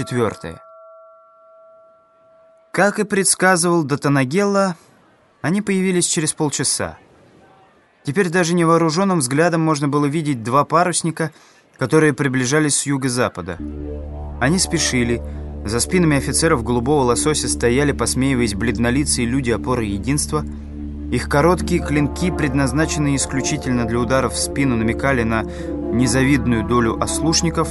Четвертое. Как и предсказывал Датанагелла, они появились через полчаса. Теперь даже невооруженным взглядом можно было видеть два парусника, которые приближались с юго-запада. Они спешили. За спинами офицеров голубого лосося стояли, посмеиваясь, бледнолицые люди опоры единства. Их короткие клинки, предназначенные исключительно для ударов в спину, намекали на незавидную долю ослушников.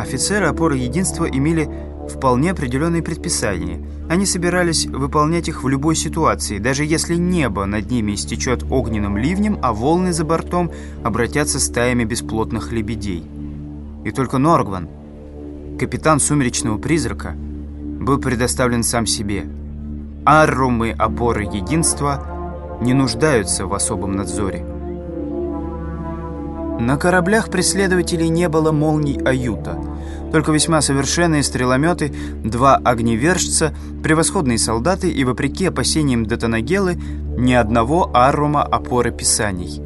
Офицеры опоры единства имели вполне определенные предписания. Они собирались выполнять их в любой ситуации, даже если небо над ними истечет огненным ливнем, а волны за бортом обратятся стаями бесплотных лебедей. И только Норгван, капитан сумеречного призрака, был предоставлен сам себе. Аррумы опоры единства не нуждаются в особом надзоре. На кораблях преследователей не было молний Аюта. Только весьма совершенные стрелометы, два огневержца, превосходные солдаты и, вопреки опасениям Детанагелы, ни одного аррума опоры писаний.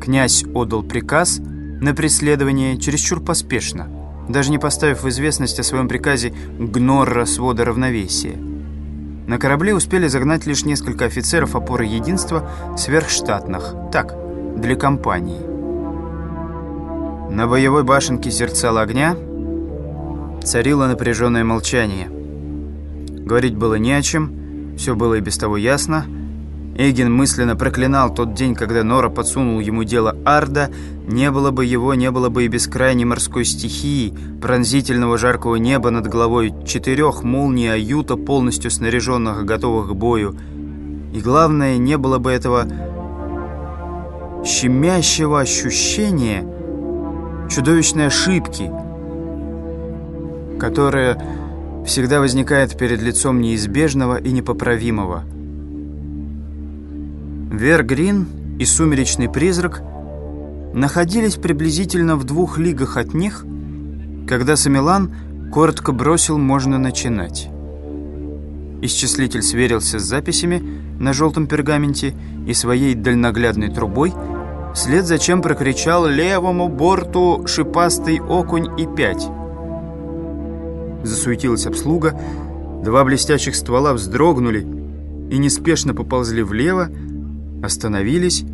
Князь отдал приказ на преследование чересчур поспешно, даже не поставив в известность о своем приказе Гнорра свода равновесия. На корабле успели загнать лишь несколько офицеров опоры единства сверхштатных, так, для компании. На боевой башенке зерцала огня царило напряженное молчание. Говорить было не о чем, все было и без того ясно. Эгин мысленно проклинал тот день, когда Нора подсунул ему дело Арда. Не было бы его, не было бы и бескрайней морской стихии, пронзительного жаркого неба над головой, четырех молний Аюта, полностью снаряженных, готовых к бою. И главное, не было бы этого щемящего ощущения чудовищной ошибки, которая всегда возникает перед лицом неизбежного и непоправимого. Вергрин и Сумеречный Призрак находились приблизительно в двух лигах от них, когда Самилан коротко бросил «можно начинать». Исчислитель сверился с записями на желтом пергаменте и своей дальноглядной трубой – вслед за чем прокричал левому борту шипастый окунь и пять. Засуетилась обслуга, два блестящих ствола вздрогнули и неспешно поползли влево, остановились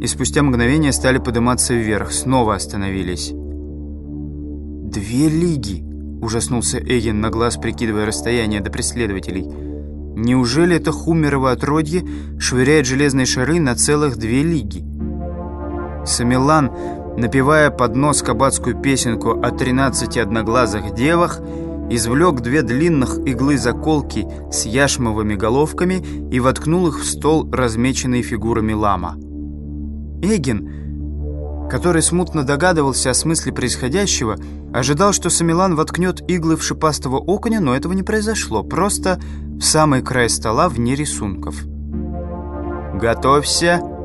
и спустя мгновение стали подниматься вверх, снова остановились. «Две лиги!» – ужаснулся Эгин на глаз, прикидывая расстояние до преследователей. «Неужели это Хумерово отродье швыряет железные шары на целых две лиги?» Самилан, напевая под нос кабацкую песенку о тринадцати одноглазых девах, извлек две длинных иглы заколки с яшмовыми головками и воткнул их в стол, размеченный фигурами лама. Эгин, который смутно догадывался о смысле происходящего, ожидал, что Самилан воткнет иглы в шипастого окуня, но этого не произошло, просто в самый край стола вне рисунков. «Готовься!»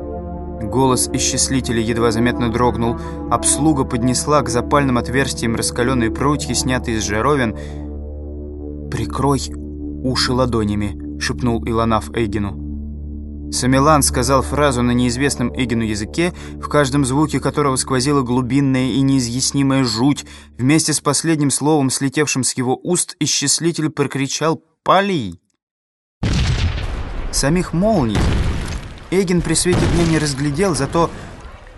Голос исчислителя едва заметно дрогнул. Обслуга поднесла к запальным отверстиям раскаленные прутья, снятые из жаровин. «Прикрой уши ладонями», — шепнул Илонаф Эйгину. Самилан сказал фразу на неизвестном Эгину языке, в каждом звуке которого сквозила глубинная и неизъяснимая жуть. Вместе с последним словом, слетевшим с его уст, исчислитель прокричал «Пали!». Самих молний Эгин при свете дня не разглядел, зато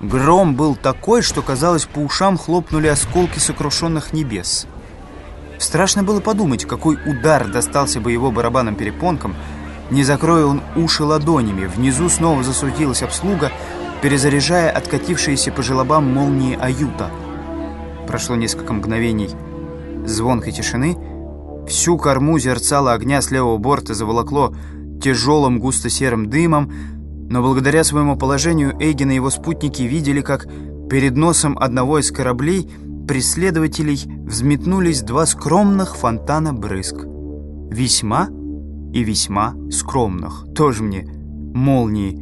гром был такой, что, казалось, по ушам хлопнули осколки сокрушенных небес. Страшно было подумать, какой удар достался бы его барабанным-перепонкам, не закроя он уши ладонями. Внизу снова засуетилась обслуга, перезаряжая откатившиеся по желобам молнии Аюта. Прошло несколько мгновений звонкой тишины. Всю корму зерцала огня с левого борта заволокло тяжелым густо-серым дымом, но благодаря своему положению Эйген и его спутники видели, как перед носом одного из кораблей преследователей взметнулись два скромных фонтана брызг. Весьма и весьма скромных. Тоже мне молнии.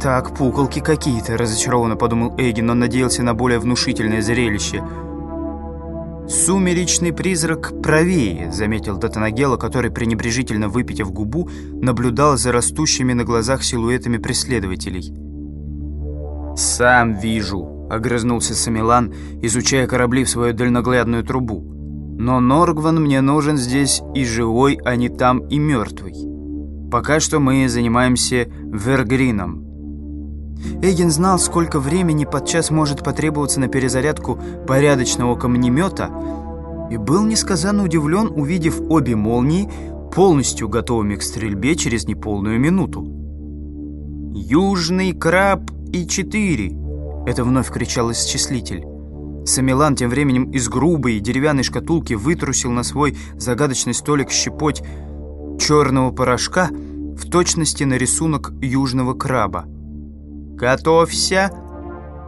Так, пуколки какие-то, разочарованно подумал Эйген, он надеялся на более внушительное зрелище – «Сумеречный призрак правее», — заметил Датанагела, который, пренебрежительно выпитив губу, наблюдал за растущими на глазах силуэтами преследователей. «Сам вижу», — огрызнулся Самилан, изучая корабли в свою дальноглядную трубу. Но Норгван мне нужен здесь и живой, а не там и мертвый. Пока что мы занимаемся Вергрином. Эгин знал, сколько времени подчас может потребоваться на перезарядку порядочного камнемета, и был несказанно удивлен, увидев обе молнии, полностью готовыми к стрельбе через неполную минуту. «Южный краб и четыре!» — это вновь кричал исчислитель. Самилан тем временем из грубой деревянной шкатулки вытрусил на свой загадочный столик щепоть черного порошка в точности на рисунок южного краба. «Готовься!»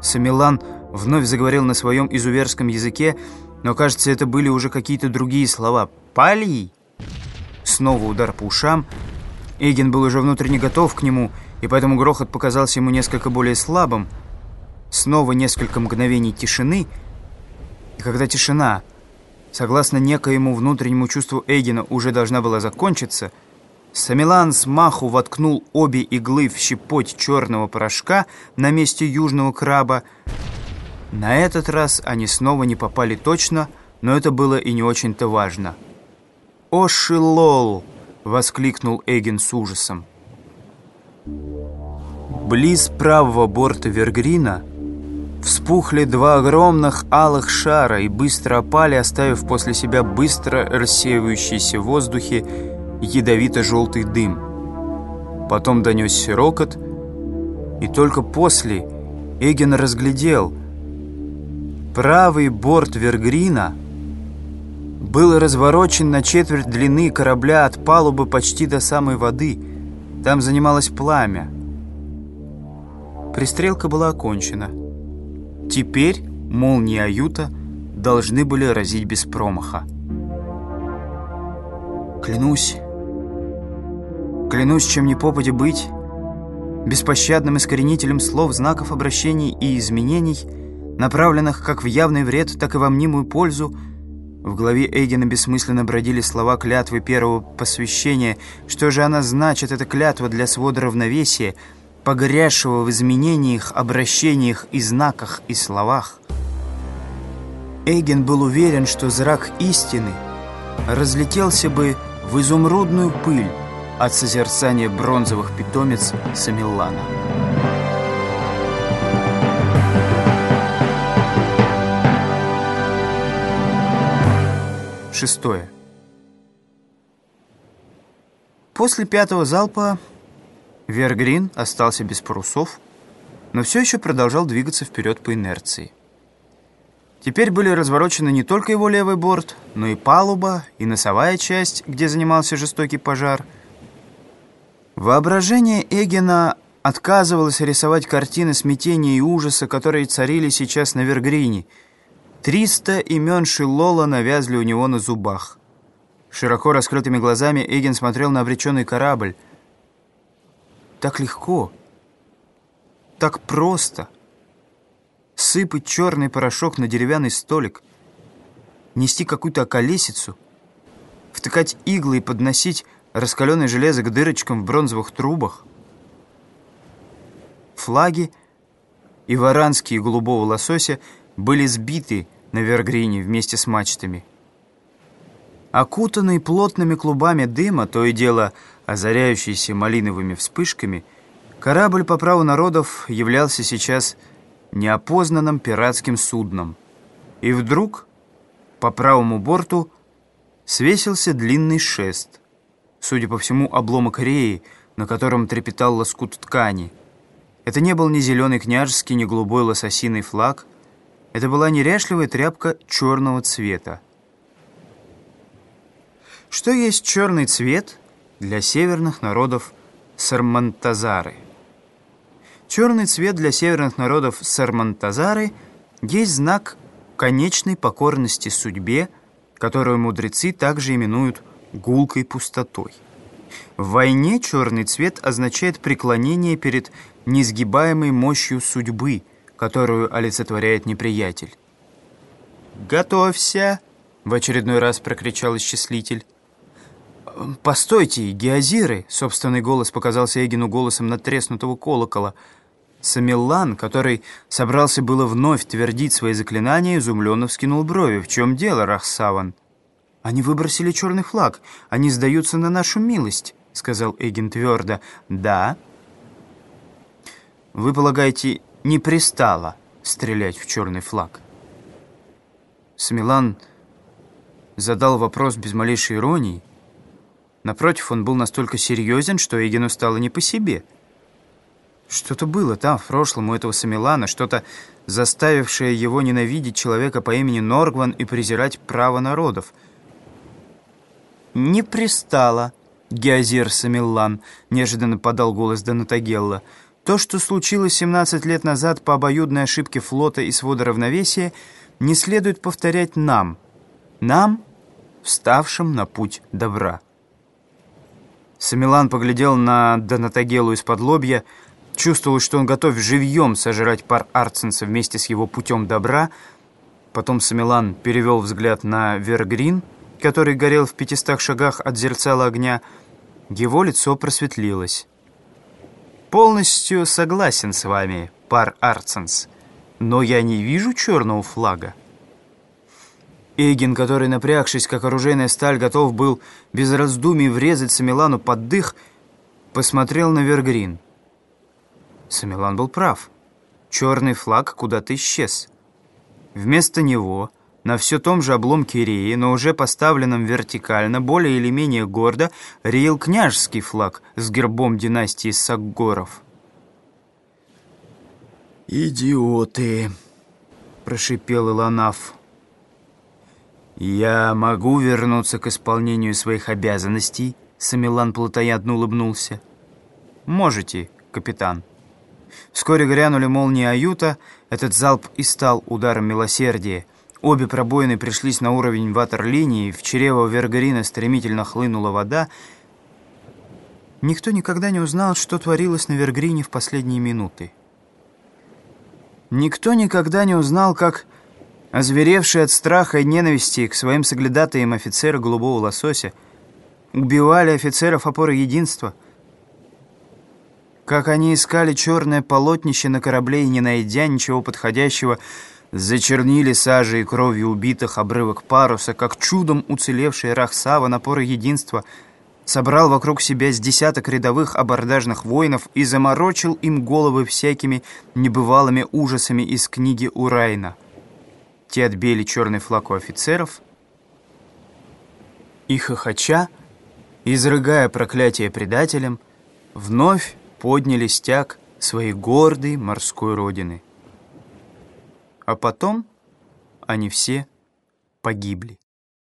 Самилан вновь заговорил на своем изуверском языке, но, кажется, это были уже какие-то другие слова. «Пали!» Снова удар по ушам. Эгин был уже внутренне готов к нему, и поэтому грохот показался ему несколько более слабым. Снова несколько мгновений тишины — и когда тишина, согласно некоему внутреннему чувству Эгина, уже должна была закончиться, Самилан с маху воткнул обе иглы в щепоть черного порошка на месте южного краба. На этот раз они снова не попали точно, но это было и не очень-то важно. «Ошилол!» — воскликнул Эгин с ужасом. Близ правого борта Вергрина Вспухли два огромных алых шара и быстро опали, оставив после себя быстро рассеивающийся в воздухе ядовито-желтый дым. Потом донесся рокот, и только после Эгин разглядел правый борт Вергрина был разворочен на четверть длины корабля от палубы почти до самой воды. Там занималось пламя. Пристрелка была окончена. Теперь молнии Аюта должны были разить без промаха. Клянусь, клянусь, чем ни попади быть, беспощадным искоренителем слов, знаков обращений и изменений, направленных как в явный вред, так и во мнимую пользу, в голове Эйгена бессмысленно бродили слова клятвы первого посвящения. Что же она значит, эта клятва для свода равновесия — погрязшего в изменениях, обращениях и знаках и словах. Эйген был уверен, что зрак истины разлетелся бы в изумрудную пыль от созерцания бронзовых питомец Самиллана. Шестое. После пятого залпа Вергрин остался без парусов, но все еще продолжал двигаться вперед по инерции. Теперь были разворочены не только его левый борт, но и палуба, и носовая часть, где занимался жестокий пожар. Воображение Эгена отказывалось рисовать картины смятения и ужаса, которые царили сейчас на Вергрине. Триста имен Шилола навязли у него на зубах. Широко раскрытыми глазами Эгин смотрел на обреченный корабль — так легко, так просто. Сыпать черный порошок на деревянный столик, нести какую-то околесицу, втыкать иглы и подносить раскаленное железо к дырочкам в бронзовых трубах. Флаги и варанские голубого лосося были сбиты на Вергрине вместе с мачтами. Окутанный плотными клубами дыма, то и дело озаряющийся малиновыми вспышками, корабль по праву народов являлся сейчас неопознанным пиратским судном. И вдруг по правому борту свесился длинный шест, судя по всему, обломок реи, на котором трепетал лоскут ткани. Это не был ни зеленый княжеский, ни голубой лососиный флаг, это была неряшливая тряпка черного цвета. Что есть черный цвет для северных народов Сармантазары? Черный цвет для северных народов Сармантазары есть знак конечной покорности судьбе, которую мудрецы также именуют гулкой пустотой. В войне черный цвет означает преклонение перед несгибаемой мощью судьбы, которую олицетворяет неприятель. «Готовься!» — в очередной раз прокричал исчислитель. «Постойте, геозиры!» — собственный голос показался Эгину голосом надтреснутого колокола. Самиллан, который собрался было вновь твердить свои заклинания, изумленно вскинул брови. «В чем дело, Рахсаван?» «Они выбросили черный флаг. Они сдаются на нашу милость», — сказал Эгин твердо. «Да». «Вы полагаете, не пристало стрелять в черный флаг?» Смилан задал вопрос без малейшей иронии. Напротив, он был настолько серьезен, что Эгину стало не по себе. Что-то было там, в прошлом, у этого Самилана, что-то заставившее его ненавидеть человека по имени Норгван и презирать право народов — «Не пристало, Геозер Самиллан», — неожиданно подал голос Донатагелла. «То, что случилось 17 лет назад по обоюдной ошибке флота и свода равновесия, не следует повторять нам. Нам, вставшим на путь добра». Самилан поглядел на Донатагелу из-под лобья, чувствовал, что он готов живьем сожрать пар Арценса вместе с его путем добра. Потом Самилан перевел взгляд на Вергрин — который горел в пятистах шагах от зерцала огня, его лицо просветлилось. «Полностью согласен с вами, пар Арценс, но я не вижу черного флага». Эгин, который, напрягшись, как оружейная сталь, готов был без раздумий врезать Самилану под дых, посмотрел на Вергрин. Самилан был прав. Черный флаг куда-то исчез. Вместо него на все том же обломке реи, но уже поставленном вертикально, более или менее гордо, реял княжеский флаг с гербом династии Саггоров. «Идиоты!» — прошипел Илонаф. «Я могу вернуться к исполнению своих обязанностей?» Самилан плотоядно улыбнулся. «Можете, капитан». Вскоре грянули молнии Аюта, этот залп и стал ударом милосердия — Обе пробоины пришлись на уровень ватерлинии, в чрево Вергарина стремительно хлынула вода. Никто никогда не узнал, что творилось на Вергрине в последние минуты. Никто никогда не узнал, как озверевшие от страха и ненависти к своим соглядатаям офицеры голубого лосося убивали офицеров опоры единства, как они искали черное полотнище на корабле и, не найдя ничего подходящего, Зачернили сажей и кровью убитых обрывок паруса, как чудом уцелевший Рахсава напора единства, собрал вокруг себя с десяток рядовых абордажных воинов и заморочил им головы всякими небывалыми ужасами из книги Урайна. Те отбили черный флаг у офицеров и, хохоча, изрыгая проклятие предателям, вновь подняли стяг своей гордой морской родины. А потом они все погибли.